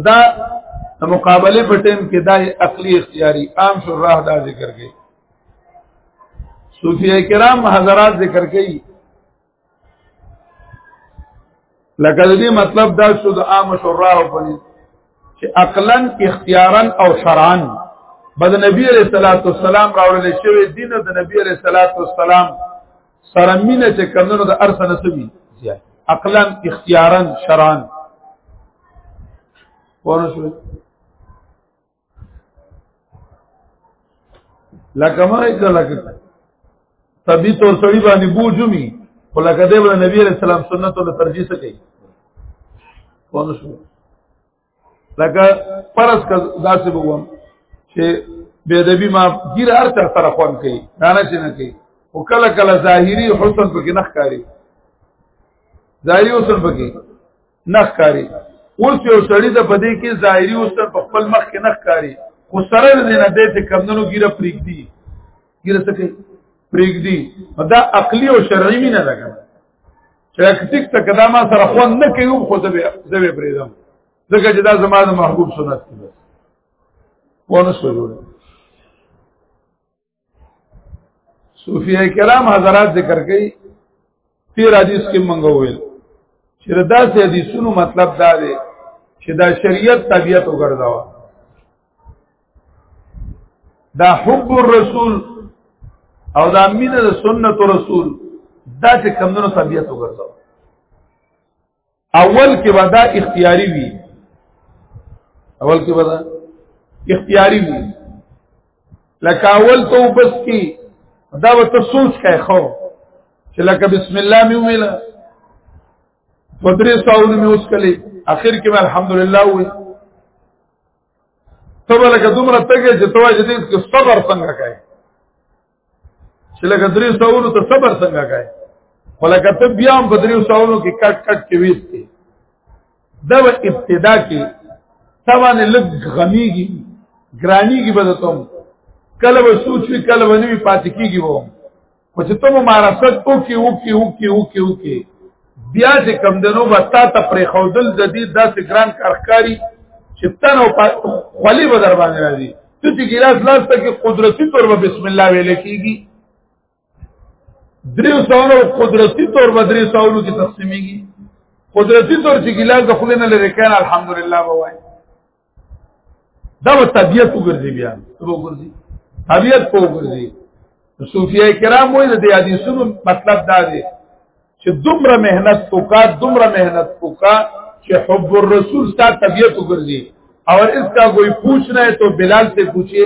دا د مقابله په ټیم کې دای عقلی اختیاري عام شو راه دا ذکر کړي صوفیه کرام حضرات ذکر کړي لکه دې مطلب دا شو د عام شو راه په چې عقلا اختیارا او شرعا بد نبی علیہ الصلوۃ والسلام راوړل شوی دین د نبی علیہ الصلوۃ والسلام سره مینه چې کمنو د ارث نسبی زیات عقلا اختیارا شرعا ورسول لکه ما ایکا لکه طبی طور سړی باندې بوجومی خو لکه دی نبی علیہ السلام سنت له ترجیح سره کوي ورسول لکه پرس کا داسې بوم چې بے دبی ما ګیر هر چا سره خوان کوي دانه چې نه کوي او کله کله ظاهری حسن پکې نخ کاری ظاهری حسن پکې نخ کاری اوس یو سړی د پدې کې ظاهری حسن په خپل مخ کې نخ کاری خو سره دې نه دې ته کمندونو ګیره پریک دی ګیره څه کوي پریک دی دا عقلی او شرعي مینه ده پریکټیک ته کدا ما سره خو نه کوي خو زه به زه به پریدم ځکه چې دا زما د محبوب سنت دی بس ونه سوجو صوفیه کرام حضرات ذکر کوي پیر حدیث کې منغو ویل چې دا سه حدیثونو مطلب دا دی چې دا شریعت طبیعت وګرځاوه دا حب الرسول او دا مين د سنت رسول دا چې کمونو طبيعت وګرځو اول کې به دا اختیاري وي اول کې به دا اختیاري وي لکه اول ته بس کې دا وته سوچ کوي خو چې لکه بسم الله مې ویل په درې ساونو مې اوس کلی اخر کې مې الحمدلله وې ته به لکه دومره تګې چې ته وایې دې کې صبر څنګه کوي چې لکه درې ساونو ته صبر څنګه کوي ولکه ته بیا هم په درې ساونو کې کټ کټ کې وېستې دا به ابتدا کې تبانه لګ غمیږي ګرانیږي بدتم کله به سوچ وی کله به نوی پاتې کیږي وو خو چې ته ممارست وکي وکي وکي وکي وکي بیا چې کم دنو بتا ته پرې خودل د دې داسې ګران کارخکاری چې تن او خلی به در باندې راځي ته چې ګلاس لاس ته کې قدرتي تور به بسم الله ویل کیږي دریو سوالو قدرتي تور به دریو سوالو کې تقسیمېږي قدرتي تور چې ګلاس د خلینو لري کان الحمدلله بوای دا و طبیعت وګرځي بیا ته وګرځي طبیعت په وګرځي صوفیای کرام وایي د حدیثونو مطلب دا دی چې دومره مهنت وکا دومره مهنت وکا چې حب الرسول ستا طبیعت وګرځي اور اس کا کوئی پوچھ رہا ہے تو بلال سے پوچھئے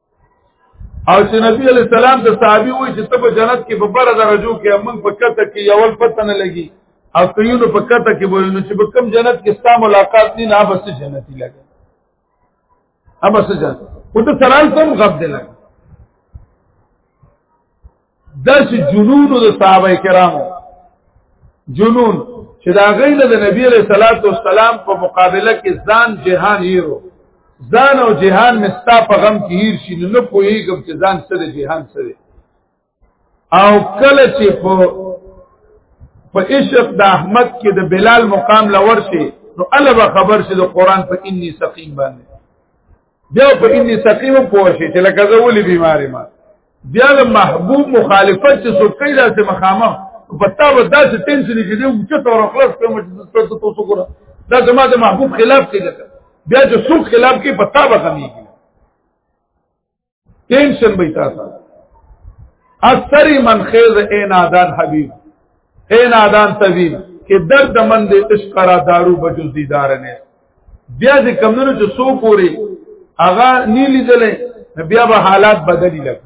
او چې نبی علی السلام د صحابي وای چې ته په جنت کې په بر درجو کې موږ په کته کې یول پته نه لګي او کيونو په کته کې وای نو چې په کم جنت کې ستا ملاقات نه نه بس جنتی لګي ابس جنت خو ته سرال تم غب دی لګي داس جنون د صحابه کرامو جنون چې دا غیله د نبی علیہ الصلوۃ والسلام په مقابله کې ځان جهان هیرو ځان او جهان مستا په غم کې هیر شي نو نه پوهیږم چې ځان سره جهان سره او کله چې په په عشق د احمد کې د بلال مقام لور شي نو الله به خبر شي د قران په انی سقیم باندې بیا په انی سقیم پوه شي چې لکه زه ولې بیمارې ما بیا له محبوب مخالفت چې څوک کوي داسې مخامه په تا به داسې ټینشن کې دی چې تور خلاص کوم چې تاسو تاسو ګره دا زما د محبوب خلاف کې لکه بیا چې څوک خلاف کې په تا به غمیږي ټینشن به تاسو اثر من خیز اے نادان حبیب اے نادان طبیب کہ درد مند عشق را دارو بجز دیدار نیست بیا چې کمونو چې سو پوري هغه نی لیدلې بیا به حالات بدلی لګ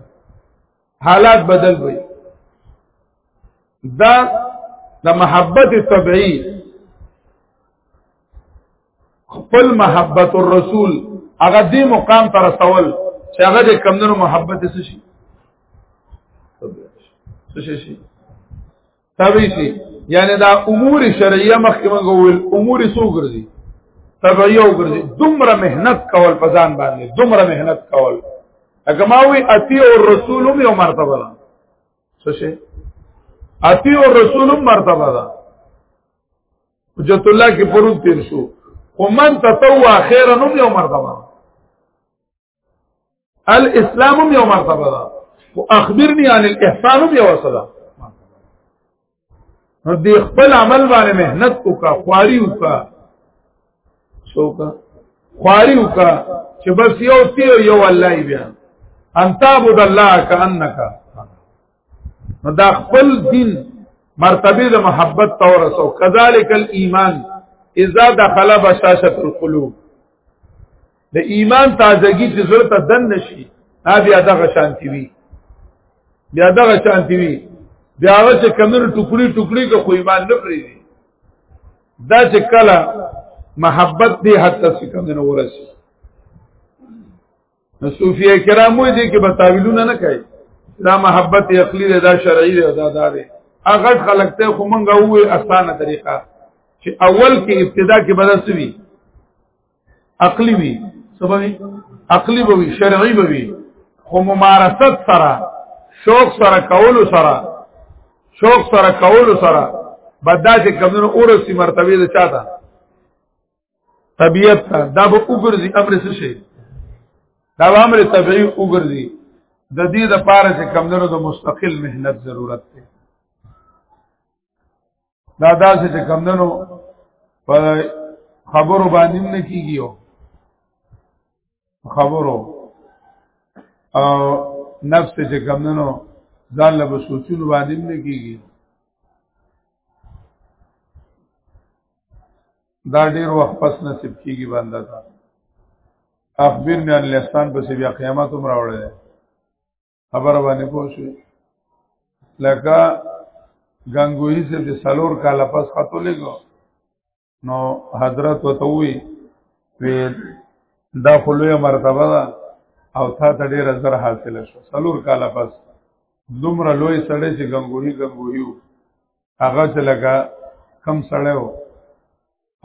حالات بدل وي دا د محبت طبيعي خپل محبت الرسول هغه دې مقام پر رسول چې هغه د کمندونو محبت څه شي څه شي تابعی شي یعنی دا امور شرعیه مخکې موږ ویل امور سو ګرځي تبعیه وګرځي دومره مهنت کول په ځان باندې دومره مهنت کول هغه ما وی اتی او رسول هم یو مرتبه ده څه شي اتی او رسول هم مرتبه ده حجت الله کې پروت تیر شو ومن تطوع خیرا هم یو مرتبه الاسلام هم یو مرتبه ده او اخبرني عن الاحسان هم یو صدا نو دی خپل عمل باندې مهنت وکا خواري وکا څوک خواري وکا چې بس یو تی یو الله بیا ان تعبد الله کانک نو دا خپل دین مرتبه د محبت تور سو کذالک الايمان اذا دخل بشاشه القلوب د ایمان تازگی چې زړه ته دن نشي ها بیا دغه شانتی وي بیا دغه شانتی وي بیا هغه چې کمر ټوکړي ټوکړي کو خو ایمان نه پری دي دا چې کله محبت دی حتی چې کوم نه ورسي نو صوفیه کرام وې دي کې بتاویلونه نه کوي دا محبت عقلی دی دا شرعي دی دا دا دی هغه خلک ته خو مونږه وې اسانه طریقه چې اول کې ابتدا کې بدل سوي عقلی وی سبوی عقلی بوی شرعی بوی خو ممارست سره شوق سره کولو سره شوق سره کولو سره بدا چې کمونو اورسی مرتبه ده چاته طبیعت ته دا به وګرځي امر څه شي دا امر طبيعي وګرځي د دې د پاره چې کمونو د مستقل مهنت ضرورت ده دا داسې چې کمندنو په خبرو باندې نه کیږي خبرو او نفس چې کمندنو ځان له سوچونو باندې نه کیږي دا ډیر وخت پس نصیب کیږي بنده ته اخبرني عن الاحسان پس بیا قیامت هم راوړل خبر باندې پوښوي لکه غنگوی سے د سلور کاله پس خطو لګو نو حضرت وتوي وی دا خلوی مرتبه ده او تا ته ډیر زر حاصل شو سلور کاله پس دومره لوی سړی چې غنگوی غنگویو هغه چې لکه کم سړی و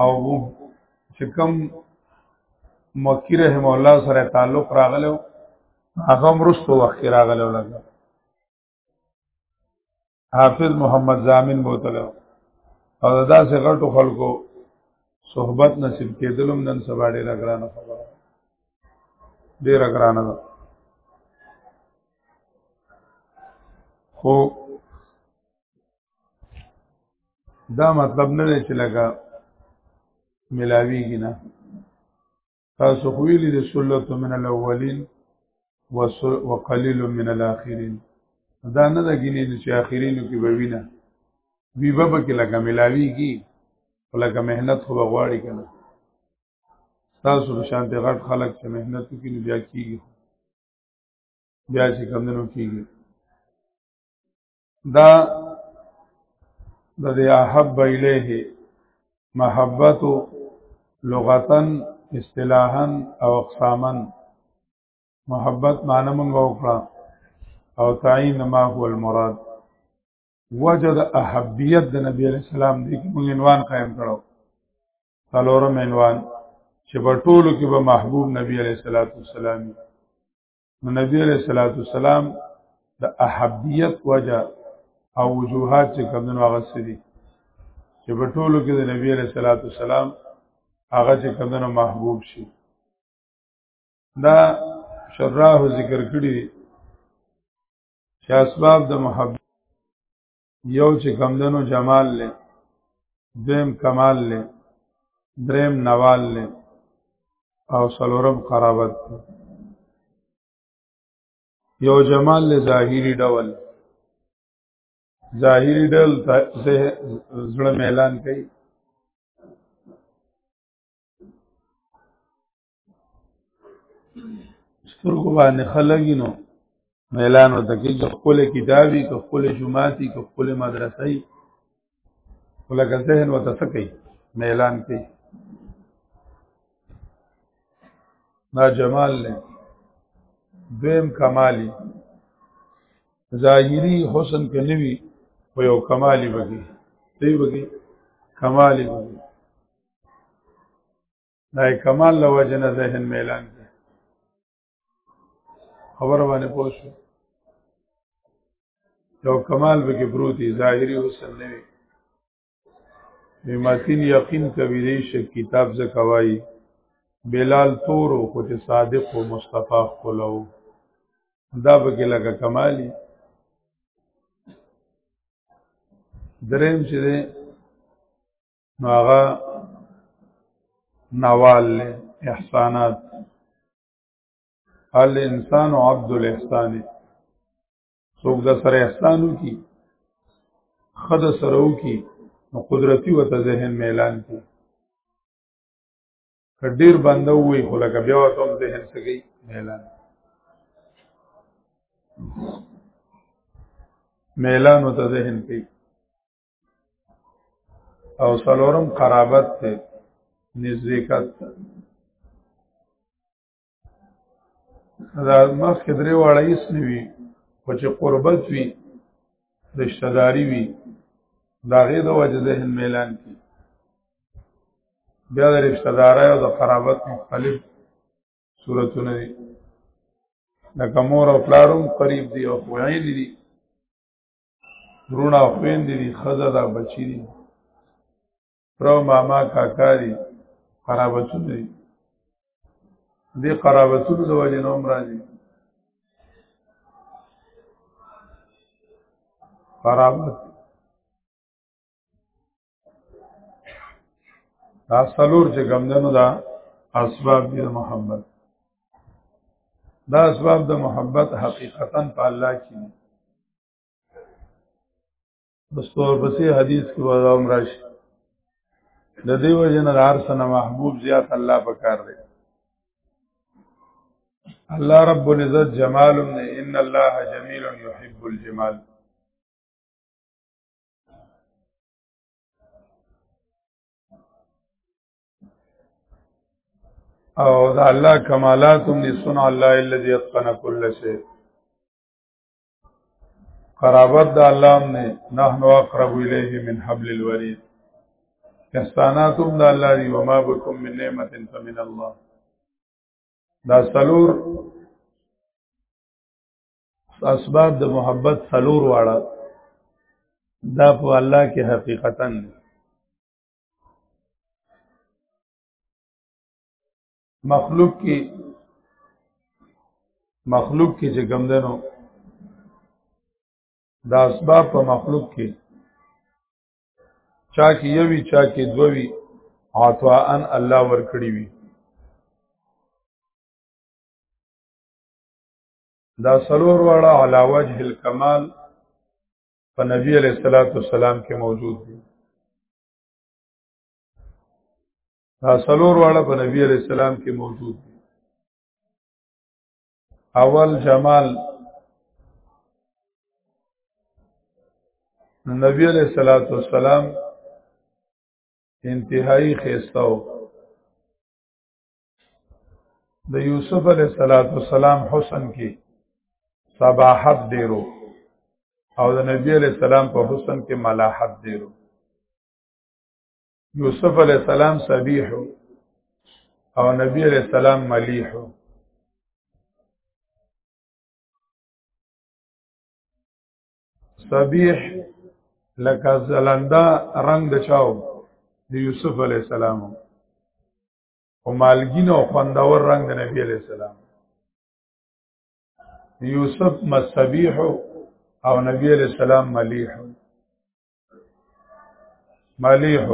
او چې کوم مکی رحم الله سره تعلق راغلو هغه مرستو وخت راغلو لګا حافظ محمد زامن بوتلو او دا سه غټو خلکو صحبت نصیب کېدلم نن سبا ډېر غرانه خبره ډېر غرانه ده خو دا مطلب نه دی چې لکه ملاویږي نه تاسو خو ویلي د سلت من الاولین وقلیل من الاخرین دا نه ده ګینې چې آخرینو کې به وینه وی به پکې لکه ملاویږي خو لکه محنت خو به غواړي که نه ستاسو په شانتې غټ خلک چې محنت وکړي نو بیا کېږي بیا چې کمدنو کېږي دا د دې احب الیه محبت لغتا اصطلاحا او اقساما محبت معنی موږ وکړه او تعین ما هو المراد وجد احبیت د نبی علیہ السلام دی موږ عنوان قائم کړو څلورم عنوان چې په ټولو کې به محبوب نبی علیہ الصلوۃ والسلام نو نبی علیہ الصلوۃ والسلام د احبیت وجه او وجوهات چې کمنو هغه سری چې په ټولو کې د نبی علیہ الصلوۃ والسلام هغه چې کمنو محبوب شي دا شراه ذکر کړی چې اسباب د محبت یو چې کمدنو جمال لې دیم کمال لې دریم نوال لې او سلورم قرابت دی یو جمال لې ظاهری ډول ظاهری ډول زړه اعلان کوي سترګو باندې خلګي نو ميلان ورته کې خپل کتابي خپل جمعاتي خپل مدرسې ولکه ذهن ورته سکی ميلان کې دا جمال نه دویم کمالی ظاهری حسن کې نوي خو یو کمالی بږي دی بږي کمالی بږي دا کمال له وجه نه ذهن میلان دی خبر باندې پوه شو یو کمال به کې پروت دی ظاهري حسن نه وي متین یقین کوي دی چې کتاب زکوي بلال تور او خو صادق او مصطفی خلو دا به کې لکه کمالي دریم چې نو هغه نوال له احسانات ال انسان عبد الاحسان څوک د سره احسانو کی خد سرو کی نو قدرتی وته ذهن میلان کی کډیر بنده وی خو لکه بیا وته ذهن سګی میلان میلان وته ذهن کی او سلورم قرابت ته نزدېکت دا مخ کې درې واړه یې سنوي خو چې قربت وي رشتہ داری وي دا غي د وجه ذهن میلان کی بیا د رشتہ دارای او د قرابت مختلف صورتونه دي لکه مور او پلارم قریب دي او خوین دي رونا خوین دي خزه دا بچی دي پرو ماما کاکا دي قرابتونه دي دې قرابتونو د وجه نوم راځي قرابت دا سلور چې کوم دنو دا اسباب دي محبت دا اسباب د محبت حقیقتا په الله کې دي مستور پسې حدیث کې وځو مرش د دې وجه نه هر سنه محبوب زیات الله پکار دی الله رب العزت جمال ان الله جمیل یحب الجمال او دا الله کمالات من صنع الله الذي اتقن كل شيء قرابت دا الله نے نحن اقرب الیه من حبل الورید احسانات دا الله دی وما بكم من نعمت فمن الله دا سلور اسباب د محبت څلور واړه دا په الله کې حقیقتا دی مخلوق کې مخلوق کې چې کوم دنو دا اسباب په مخلوق کې چا کې یوي چا کې دووي عطاء ان الله ورکړي وي دا سلور واړه علا وجه الکمال په نبی علیہ الصلوۃ والسلام کې موجود دي دا سلور واړه په نبی علیہ السلام کې موجود دي اول جمال نبی علیہ الصلوۃ والسلام انتهایی خيستو د یوسف علیه السلام حسن کې صباحت ډیرو او د نبی علیه السلام په حسن کې ملاحت ډیرو یوسف علیه السلام صبیح او نبی علیه السلام ملیح صبیح لکه زلنده رنگ د چاو د یوسف علیه السلام او مالګین او خوندور رنگ د نبی علیہ السلام یوسف مصبیح او نبی علیہ السلام ملیح ملیح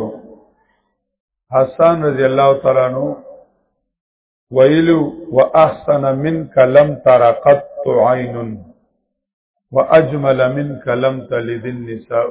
حسان رضی الله تعالی عنہ ویلو واحسن منك لم تر قط عين واجمل منك لم تلد النساء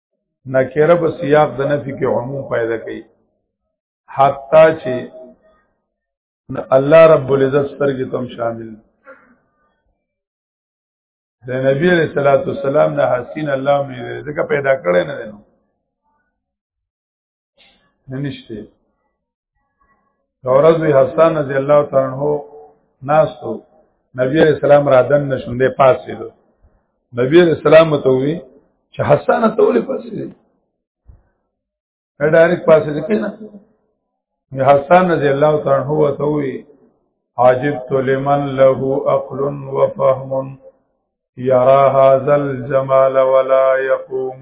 نکره په سیاق د نفي کې عموم پیدا کوي حتی چې الله رب العزت سترګې تم شامل د نبی علیہ الصلوۃ والسلام نه حسین الله مې دغه پیدا کړی نه دی نه نشته دورز وی حسان رضی الله تعالی عنہ ناستو نبی علیہ السلام را دن نشون دی پاسې دو نبی علیہ السلام ته وی چې حسان ته ولې پاسې دی ډایرک پاسې دی کنه حسان رضی الله تعالی عنہ ته وی عجبت لمن له عقل وفهم يرى هذا الجمال ولا يقوم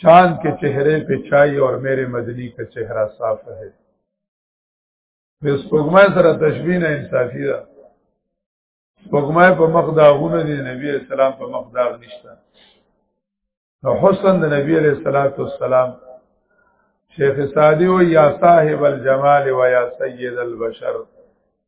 چاند کې چهره په چای او میرے مدنی کا چهره صاف ہے په سپوږمۍ سره تشبیه نه انصافی ده سپوږمۍ په مخ دا غونه دي نبی اسلام په مخ دا نشته نو حسن د نبی علیہ الصلوۃ والسلام شیخ سعدی و یا صاحب الجمال و یا سید البشر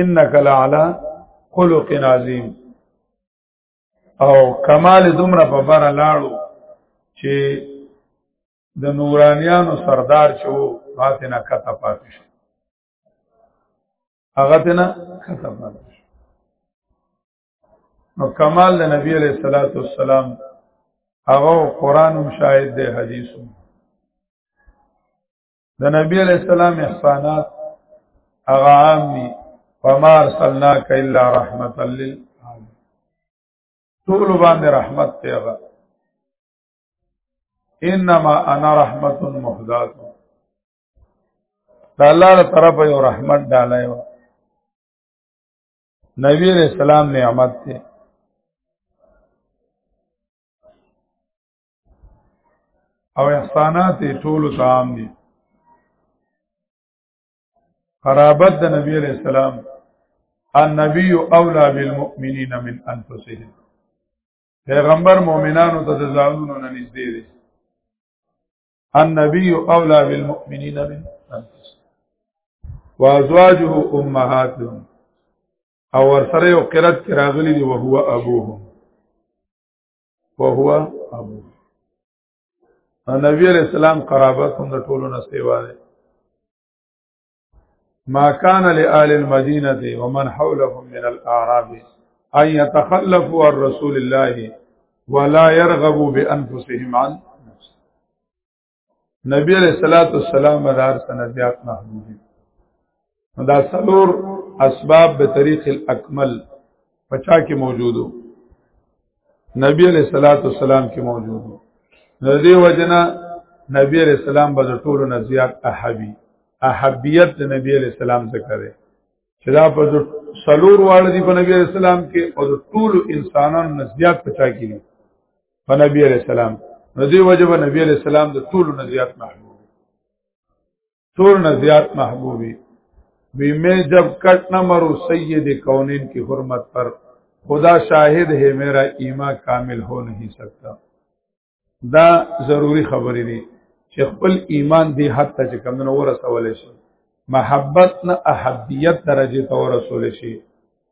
انک لعلا خلق عظیم او کمال دومره په بار لاړو چې د نورانیانو سردار چې وو پاتې نه کته پاتې شو هغه ته نه کته پاتې شو نو کمال د نبی علیہ الصلوۃ والسلام هغه قران مشاهد دی حدیثو د نبی علیہ السلام احسانات هغه عام دي وما ارسلناک الا رحمتا للعالمین ټول باندې رحمت ته هغه انما انا رحمت محدث دا الله تعالی طرف یو رحمت ډالای و نبی علیہ السلام نعمت ته او احسانات ټول تام دي قرابت د نبی علیہ السلام النبی اولا بالمؤمنین من انفسهم پیغمبر مؤمنانو ته د ځانونو نه نږدې دي النبی اولا بالمؤمنین من انفسهم وازواجه امهاتهم او ورسره یو قرات کې راغلي دي او هو ابوهم وهو ابو نبی علیہ السلام قرابت هم د ټولو نه سیوا دی ما كان لآل المدينة ومن حولهم من الأعراب أن يتخلفوا عن رسول الله ولا يرغبوا بأنفسهم عن نبی علیہ الصلوۃ والسلام دار سندیات محمودی دا سلور اسباب به طریق الاکمل پچا کې موجودو نبی علیہ الصلوۃ والسلام کې موجودو نو دې وجنا نبی علیہ السلام به ټولو نزیات احبی احبیت د نبی علیہ السلام ذکر دی چې دا په سلور واړه دی په نبی علیہ السلام کې او ټولو انسانانو نزیات پچا کې په نبی عليه السلام نو دی وجب نبی عليه السلام د ټول نه زیات محبوب ټول نه زیات محبوبي وی میں جب کٹ نہ مرو سید کونین کی حرمت پر خدا شاهد ہے میرا ایمان کامل ہو نہیں سکتا دا ضروری خبرې دي چې خپل ایمان دی حد ته چې کمنو ورسول شي محبت نه احدیت درجه ته ورسول شي